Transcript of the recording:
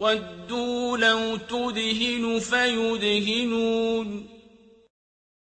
وَدُّوا لَوْ تُدْهِنُ فَيُدْهِنُونَ.